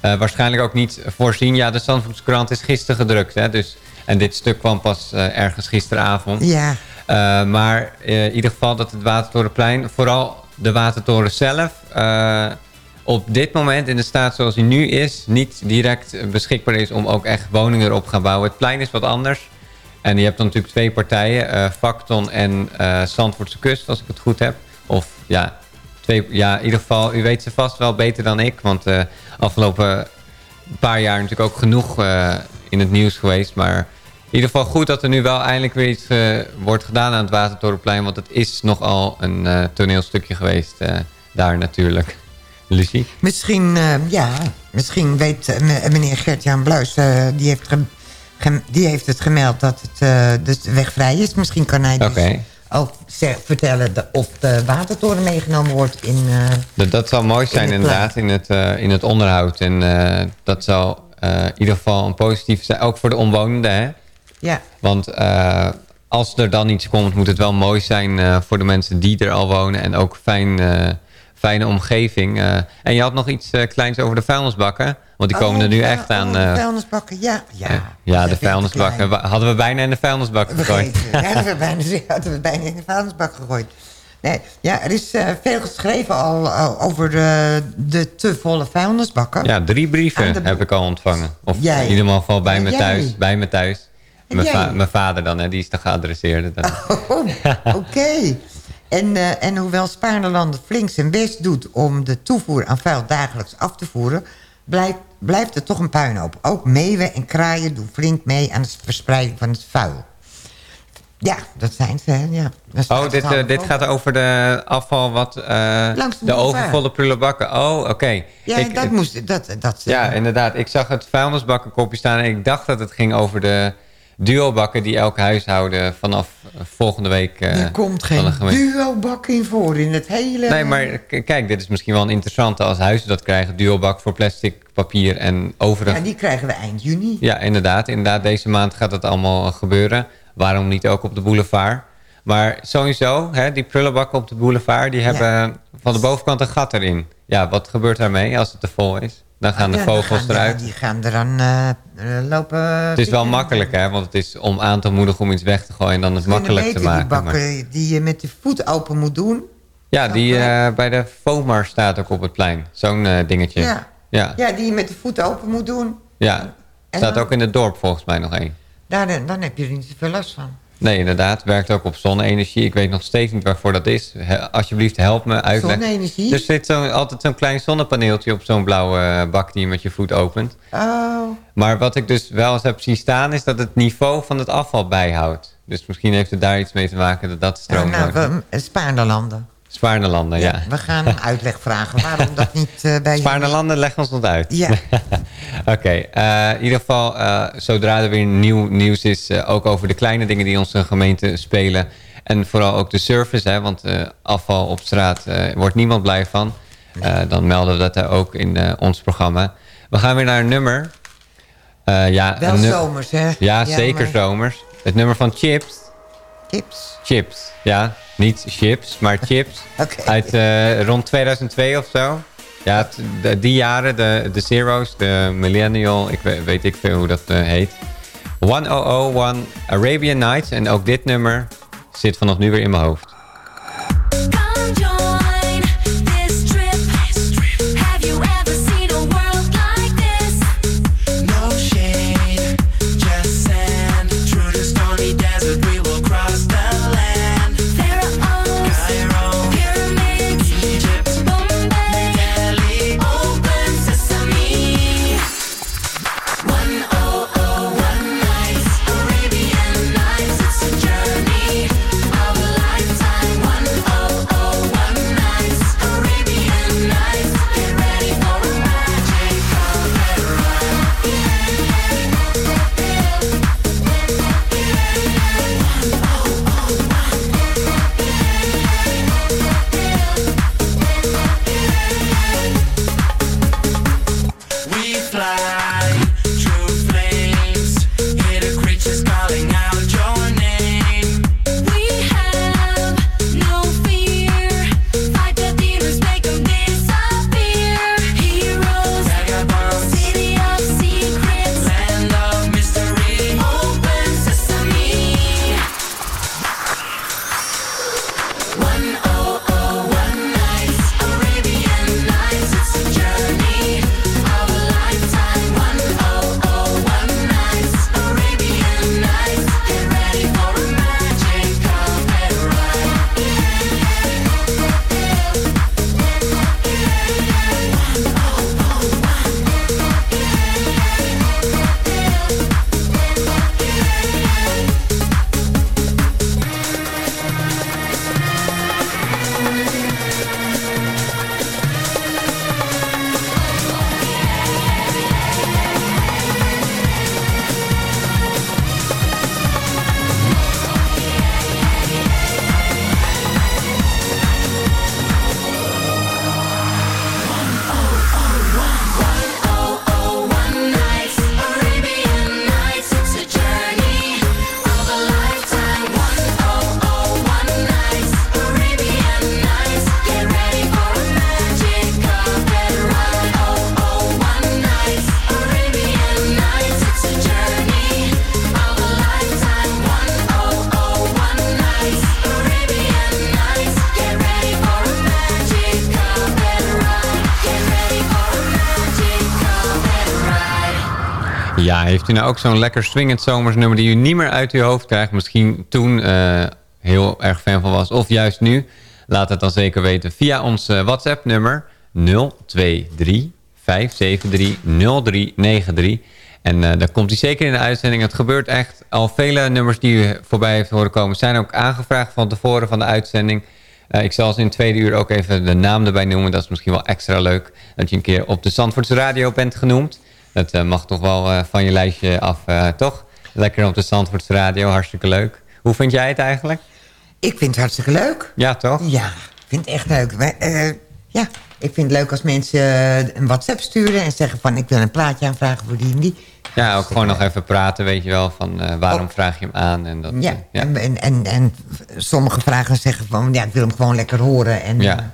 waarschijnlijk ook niet voorzien. Ja, de Zandvoortskrant is gisteren gedrukt. Hè, dus, en dit stuk kwam pas eh, ergens gisteravond. Ja. Eh, maar eh, in ieder geval dat het Watertorenplein, vooral de Watertoren zelf... op dit moment in de staat zoals hij nu is... niet direct beschikbaar is om ook echt woningen erop te gaan bouwen. Het plein is wat anders. En je hebt dan natuurlijk twee partijen. eh Facton en eh Zandvoortse Kust, als ik het goed heb. Of ja, twee, ja, in ieder geval, u weet ze vast wel beter dan ik. Want de afgelopen paar jaar natuurlijk ook genoeg in het nieuws geweest. Maar ieder geval goed dat er nu wel eindelijk weer iets eh, wordt gedaan aan het Watertorenplein. Want het is nogal een eh, toneelstukje geweest eh, daar natuurlijk. Lucie? Misschien, ja, misschien weet meneer Gert-Jan Bluis... die, heeft die heeft het gemeld dat het, dus de weg vrij is. Misschien kan hij dus ook zeg- vertellen de- of de watertoren meegenomen wordt in... Dat, dat zal mooi zijn inderdaad in het, in het onderhoud. En dat zal eh, in ieder geval een positief zijn. Ook voor de omwonenden. Hè? Ja, Want eh, als er dan iets komt, moet het wel mooi zijn eh, voor de mensen die er al wonen. En ook fijn, eh, fijne omgeving. En je had nog iets kleins over de vuilnisbakken. Want die komen er nu Oh, ja, echt aan. oh, de vuilnisbakken, ja. ja. ja, de vuilnisbakken. Hadden we bijna in de vuilnisbak gegooid. Ja, hebben we bijna, hadden we bijna in de vuilnisbak gegooid. Nee, ja, er is eh, veel geschreven al, over de, de te volle vuilnisbakken. Ja, drie brieven de- heb ik al ontvangen. Of Jij. in ieder geval bij me jij. thuis. Bij me thuis. Mijn, va- mijn vader dan, hè, die is de geadresseerde. Dan. Oh, oké. En, eh, en hoewel Spaarnelanden flink zijn best doet om de toevoer aan vuil dagelijks af te voeren... blijft, blijft er toch een puinhoop. Ook meeuwen en kraaien doen flink mee aan de verspreiding van het vuil. Ja, dat zijn ze, hè, ja. Oh, dit, eh, dit gaat over de afval wat... Langs de overvolle prullenbakken. Oh, oké. Ja, Ik- dat ik- moest... Dat, dat, Ja, inderdaad. Ik zag het vuilnisbakkenkopje staan en ik dacht dat het ging over de duobakken die elk huishouden vanaf volgende week... eh, er komt geen duo-bak in voor in het hele... Nee, maar kijk, dit is misschien wel een interessante als huizen dat krijgen. Duobak voor plastic, papier en overig. Ja, die krijgen we eind juni. Ja, inderdaad. Inderdaad, deze maand gaat het allemaal gebeuren. Waarom niet ook op de boulevard? Maar sowieso, hè, die prullenbakken op de boulevard... die hebben van de bovenkant een gat erin. Ja, wat gebeurt daarmee als het te vol is? Dan gaan de Ja, vogels gaan eruit. Die, die gaan er dan eh, lopen... Het is wel makkelijk, hè? Want het is om aan te moedigen om iets weg te gooien... en dan het makkelijk te Die maken. maar- bakken die je met de voet open moet doen. Ja, die eh, bij de FOMAR staat ook op het plein. Zo'n eh, dingetje. Ja. Ja. Ja, die je met de voet open moet doen. Ja. En Staat dan- ook in het dorp volgens mij nog één. Daar, dan- dan heb je er niet zoveel last van. Nee, inderdaad. Werkt ook op zonne-energie. Ik weet nog steeds niet waarvoor dat is. He- alsjeblieft, help me uitleggen. Zonne-energie? Er zit zo, altijd zo'n klein zonnepaneeltje op zo'n blauwe eh, bak die je met je voet opent. Oh, Maar wat ik dus wel eens heb zien staan... is dat het niveau van het afval bijhoudt. Dus misschien heeft het daar iets mee te maken dat dat nou, stroom nou wordt. we. Spaarnelanden, ja. We gaan uitleg vragen waarom dat niet eh, bij je... Spaarnelanden, leg ons dat uit. Ja. Oké, eh, in ieder geval, eh, zodra er weer nieuw nieuws is... ook over de kleine dingen die onze gemeente spelen... en vooral ook de service, hè, want afval op straat wordt niemand blij van... Dan melden we dat er ook in ons programma. We gaan weer naar een nummer. Ja, Wel een zomers, hè? Ja, Ja, zeker maar- zomers. Het nummer van Chips. Chips? Chips, ja. Niet chips, maar chips. Oké. Uit eh, rond 2002 of zo. Ja, die jaren, de, de Zero's, de Millennial, ik weet, weet ik veel hoe dat eh, heet. 1001 Arabian Nights. En ook dit nummer zit vanaf nu weer in mijn hoofd. Ja, heeft u nou ook zo'n lekker swingend zomersnummer die u niet meer uit uw hoofd krijgt? Misschien toen eh, heel erg fan van was, of juist nu? Laat het dan zeker weten via ons eh, WhatsApp-nummer 023 573 0393. En eh dan komt hij zeker in de uitzending. Het gebeurt echt. Al vele nummers die u voorbij heeft horen komen... zijn ook aangevraagd van tevoren van de uitzending. Ik zal ze in het tweede uur ook even de naam erbij noemen. Dat is misschien wel extra leuk. Dat je een keer op de Zandvoortse Radio bent genoemd. Dat eh, mag toch wel eh, van je lijstje af, eh, toch? Lekker op de Zandvoortse Radio, hartstikke leuk. Hoe vind jij het eigenlijk? Ik vind het hartstikke leuk. Ja, toch? Ja, ik vind het echt leuk. Ja, ik vind het leuk als mensen een WhatsApp sturen... en zeggen van ik wil een plaatje aanvragen voor die en die. Ja, ook gewoon nog even praten, weet je wel. Van waarom vraag je hem aan? En dat, Ja, ja. En, en, en, en sommige vragen zeggen van ja, ik wil hem gewoon lekker horen. En Ja.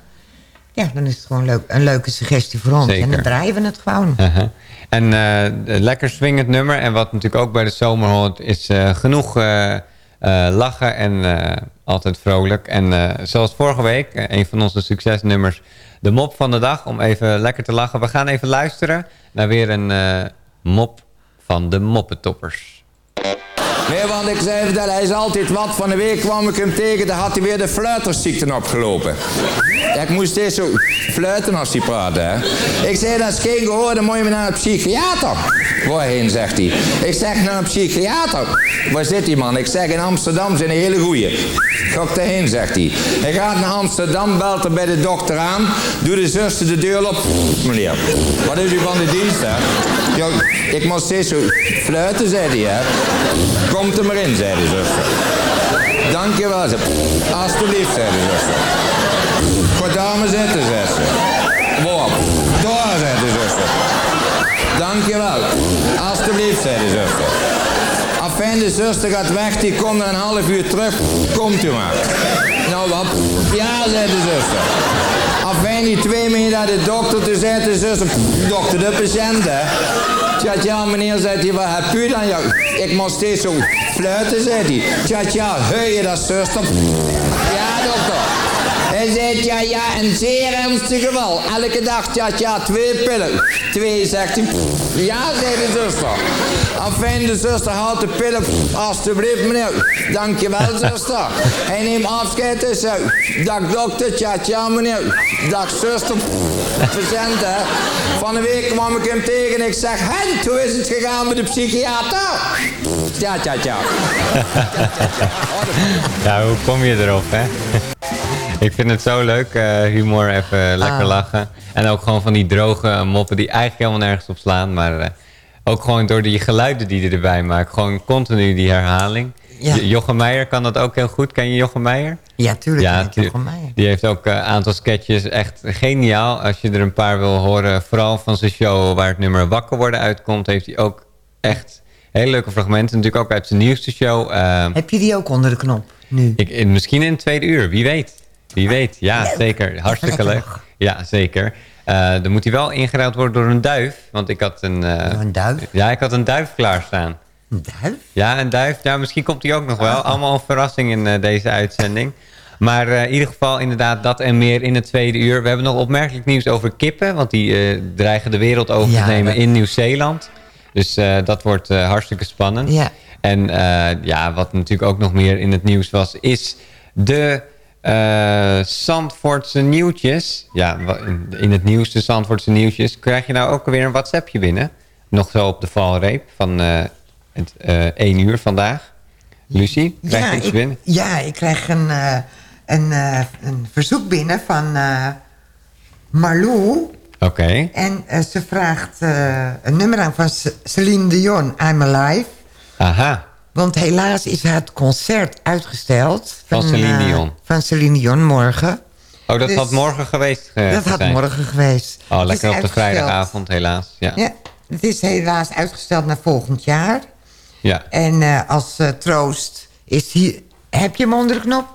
ja dan is het gewoon leuk, een leuke suggestie voor ons. En dan draaien we het gewoon. Uh-huh. En een lekker swingend nummer. En wat natuurlijk ook bij de zomer hoort, is eh, genoeg eh, lachen en altijd vrolijk. En zoals vorige week, een van onze succesnummers, de mop van de dag, om even lekker te lachen. We gaan even luisteren naar weer een mop van de Moppetoppers. Nee, want ik zei dat hij is altijd wat. Van de week kwam ik hem tegen, dan had hij weer de fluitersziekte opgelopen. Ik moest steeds zo fluiten als hij praatte, hè. Ik zei, dat is geen gehoor, dan moet je me naar een psychiater. Waarheen, zegt hij. Ik zeg, naar een psychiater. Waar zit die man? Ik zeg, in Amsterdam zijn een hele goeie. Ga ik daarheen, zegt hij. Hij gaat naar Amsterdam, belt er bij de dokter aan. Doe de zuster de deur op. Meneer, wat is u van de dienst, hè? Ja, ik moest steeds zo fluiten, zei hij, hè. Komt er maar in, zei de zuster. Dankjewel, ze. Alsjeblieft, zei de zuster. Voor dame zitten, zei ze. Daar, zei de zuster. Dankjewel. Alsjeblieft, zei de zuster. Afijn, de zuster gaat weg, die komt een half uur terug. Komt u maar. Nou wat? Ja, zei de zuster. Afijn, die twee minuten naar de dokter, toen zei de zuster, dokter, de patiënt, hè. Tja, tja, meneer, zei hij, wat heb u dan? Ja, ik moest steeds zo fluiten, zei hij. Tja, tja, heur je dat, zuster? Ja, dokter. Hij zei, ja, ja, een zeer ernstig geval. Elke dag, tja, tja, twee pillen. Twee, zegt hij. Ja, zei de zuster. Afijn, de zuster haalt de pillen. Alsjeblieft, meneer. Dankjewel, zuster. Hij neemt afscheid en zei, dag dokter, tja, tja, meneer. Dag zuster. Patiënt, hè. Van de week kwam ik hem tegen en ik zeg, en hoe is het gegaan met de psychiater? Tja, tja, tja. Ja, hoe kom je erop, hè? Ik vind het zo leuk, eh, humor, even lekker Ah. lachen. En ook gewoon van die droge moppen die eigenlijk helemaal nergens op slaan. Maar eh, ook gewoon door die geluiden die je erbij maakt. Gewoon continu die herhaling. Ja. Jo- Jochem Meijer kan dat ook heel goed. Ken je Jochem Meijer? Ja, tuurlijk. Ja, tu- Die heeft ook een aantal sketches. Echt geniaal. Als je er een paar wil horen. Vooral van zijn show waar het nummer Wakker worden uitkomt. Heeft hij ook echt hele leuke fragmenten. Natuurlijk ook uit zijn nieuwste show. eh, Heb je die ook onder de knop nu? ik, eh, misschien in het tweede uur, wie weet. Wie weet, ja, zeker. Hartstikke leuk. Ja, zeker. Eh, dan moet hij wel ingeruild worden door een duif. Want ik had een... eh, een duif? Ja, ik had een duif klaarstaan. Een duif? Ja, een duif. Ja, misschien komt hij ook nog wel. Allemaal een verrassing in eh, deze uitzending. Maar in ieder geval inderdaad dat en meer in het tweede uur. We hebben nog opmerkelijk nieuws over kippen. Want die dreigen de wereld over Ja, te nemen dat- in Nieuw-Zeeland. Dus dat wordt hartstikke spannend. Ja. En ja, wat natuurlijk ook nog meer in het nieuws was... is de eh Zandvoortse nieuwtjes. Ja, in- het nieuws de Zandvoortse nieuwtjes. Krijg je nou ook weer een WhatsAppje binnen? Nog zo op de valreep van eh het, eh 1 uur vandaag. Lucie, krijg je iets ik, binnen? ja, ik krijg een, een, een verzoek binnen van Marlou. Oké. En ze vraagt een nummer aan van Celine Dion, I'm Alive. Aha. Want helaas is het concert uitgesteld. Van Celine eh, Dion. van Celine Dion morgen. Oh, dat Dus- had morgen geweest eh, dat had zijn. morgen geweest. Oh, Het lekker op de vrijdagavond helaas. Ja. Ja, het is helaas uitgesteld naar volgend jaar. ja. En eh, als troost is hier... Heb je hem onder de knop?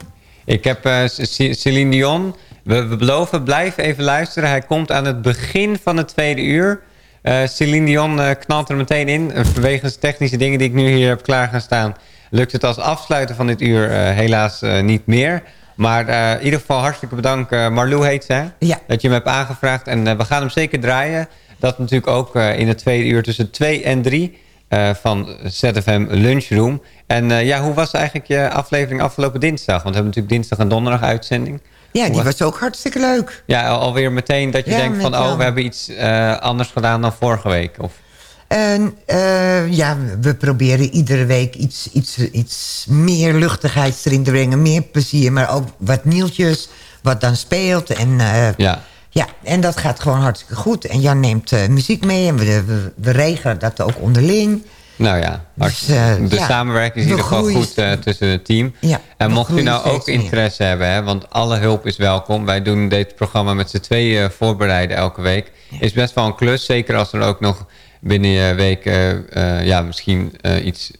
Ik heb Celine Dion. We, we beloven, blijf even luisteren. Hij komt aan het begin van het tweede uur. Eh Celine Dion eh, knalt er meteen in. Eh, Vanwege technische dingen die ik nu hier heb klaar gaan staan... lukt het als afsluiten van dit uur helaas niet meer. Maar in ieder geval hartstikke bedankt. Marlou heet ze? Ja. Dat je hem hebt aangevraagd. En we gaan hem zeker draaien. Dat natuurlijk ook in het tweede uur tussen 2 en 3. eh, van ZFM Lunchroom. En ja, hoe was eigenlijk je aflevering afgelopen dinsdag? Want we hebben natuurlijk dinsdag en donderdag uitzending. Ja, die was ook hartstikke leuk. Ja, al- alweer meteen dat je Ja, denkt van... oh, we hebben iets eh, anders gedaan dan vorige week. Of, En eh, ja, we proberen iedere week iets, iets, iets meer luchtigheid erin te brengen. Meer plezier, maar ook wat nieuwtjes, wat dan speelt. En, eh, ja. ja, en dat gaat gewoon hartstikke goed. En Jan neemt muziek mee en we, we, we regelen dat ook onderling. Nou ja, Dus, eh, de ja, samenwerking is in ieder geval goed eh, tussen het team. Ja, en mocht u nou ook meer. interesse hebben, hè, want alle hulp is welkom. Wij doen dit programma met z'n tweeën voorbereiden elke week. Is best wel een klus, zeker als er ook nog binnen je week eh, ja, misschien iets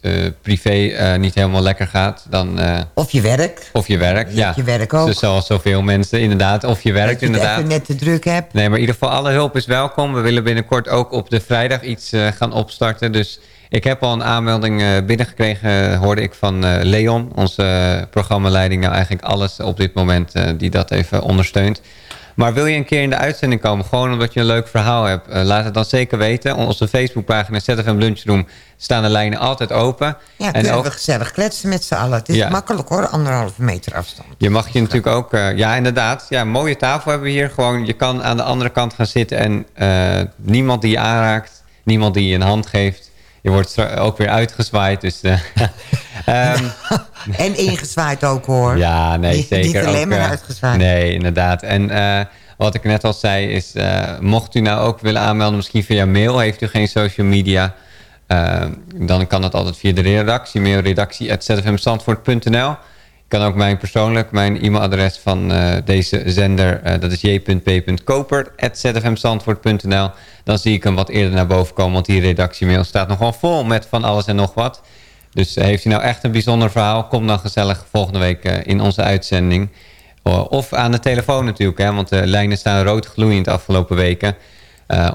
privé niet helemaal lekker gaat. Dan, Of je werk. of je werk, ja. je werk ook. Dus zoals zoveel mensen, inderdaad. Of je werkt, Dat je inderdaad. net te druk hebt. Nee, maar in ieder geval alle hulp is welkom. We willen binnenkort ook op de vrijdag iets gaan opstarten. Dus ik heb al een aanmelding eh, binnengekregen, hoorde ik van eh, Leon. Onze eh, programmaleiding, nou eigenlijk alles op dit moment eh, die dat even ondersteunt. Maar wil je een keer in de uitzending komen, gewoon omdat je een leuk verhaal hebt, eh, laat het dan zeker weten. Op onze Facebookpagina ZFM Lunchroom staan de lijnen altijd open. Ja, en kunnen ook we gezellig kletsen met z'n allen. Het is Ja. makkelijk hoor, anderhalve meter afstand. Je mag je natuurlijk ook... eh, ja, inderdaad. Ja, mooie tafel hebben we hier. Gewoon, je kan aan de andere kant gaan zitten... en eh, niemand die je aanraakt. Niemand die je een hand geeft. Je wordt ook weer uitgezwaaid. Dus, eh, ehm, En ingezwaaid ook hoor. ja, nee, Niet- zeker. Niet alleen ook, maar eh, uitgezwaaid. Nee, inderdaad. En eh, wat ik net al zei is... mocht u nou ook willen aanmelden, misschien via mail... heeft u geen social media... dan kan dat altijd via de redactie. Mail redactie.zfmstandvoort.nl Ik kan ook mijn persoonlijk, mijn e-mailadres van eh, deze zender... eh, dat is j.p.koper.zfmstandvoort.nl Dan zie ik hem wat eerder naar boven komen... want die redactiemail staat nogal vol met van alles en nog wat... Dus eh, heeft u nou echt een bijzonder verhaal... kom dan gezellig volgende week in onze uitzending. Of aan de telefoon natuurlijk, hè, want de lijnen staan rood gloeiend de afgelopen weken.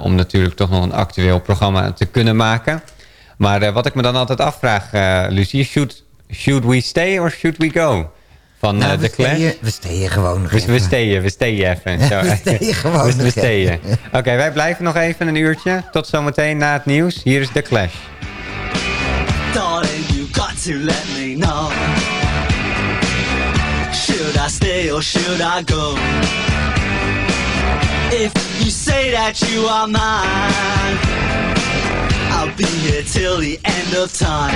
om natuurlijk toch nog een actueel programma te kunnen maken. Maar wat ik me dan altijd afvraag, Lucie... Should, should we stay or should we go? Van Nou, eh, we de Clash? stayen- we stayen gewoon nog we, we even. stayen, we stayen even. Zo. We stayen gewoon we, we stayen. even. Oké, wij blijven nog even een uurtje. Tot zometeen na het nieuws. Hier is de Clash. Darling, you got to let me know. Should I stay or should I go? If you say that you are mine, I'll be here till the end of time.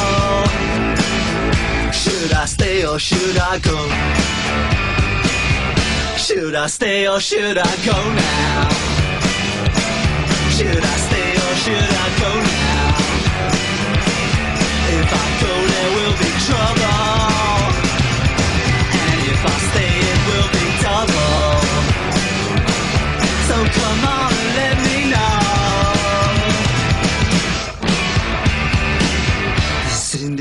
Should I stay or should I go? Should I stay or should I go now? Should I stay or should I go now? If I go, there will be trouble. And if I stay,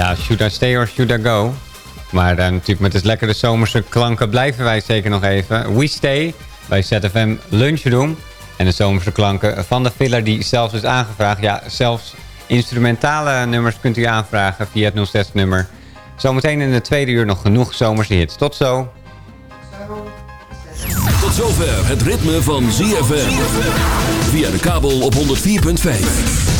Ja, should I stay or should I go? Maar eh, natuurlijk met de lekkere zomerse klanken blijven wij zeker nog even. We stay bij ZFM Lunchroom. En de zomerse klanken van de filler die zelfs is aangevraagd. Ja, zelfs instrumentale nummers kunt u aanvragen via het 06-nummer. Zometeen in de tweede uur nog genoeg zomerse hits. Tot zo. Tot zover het ritme van ZFM. Via de kabel op 104.5.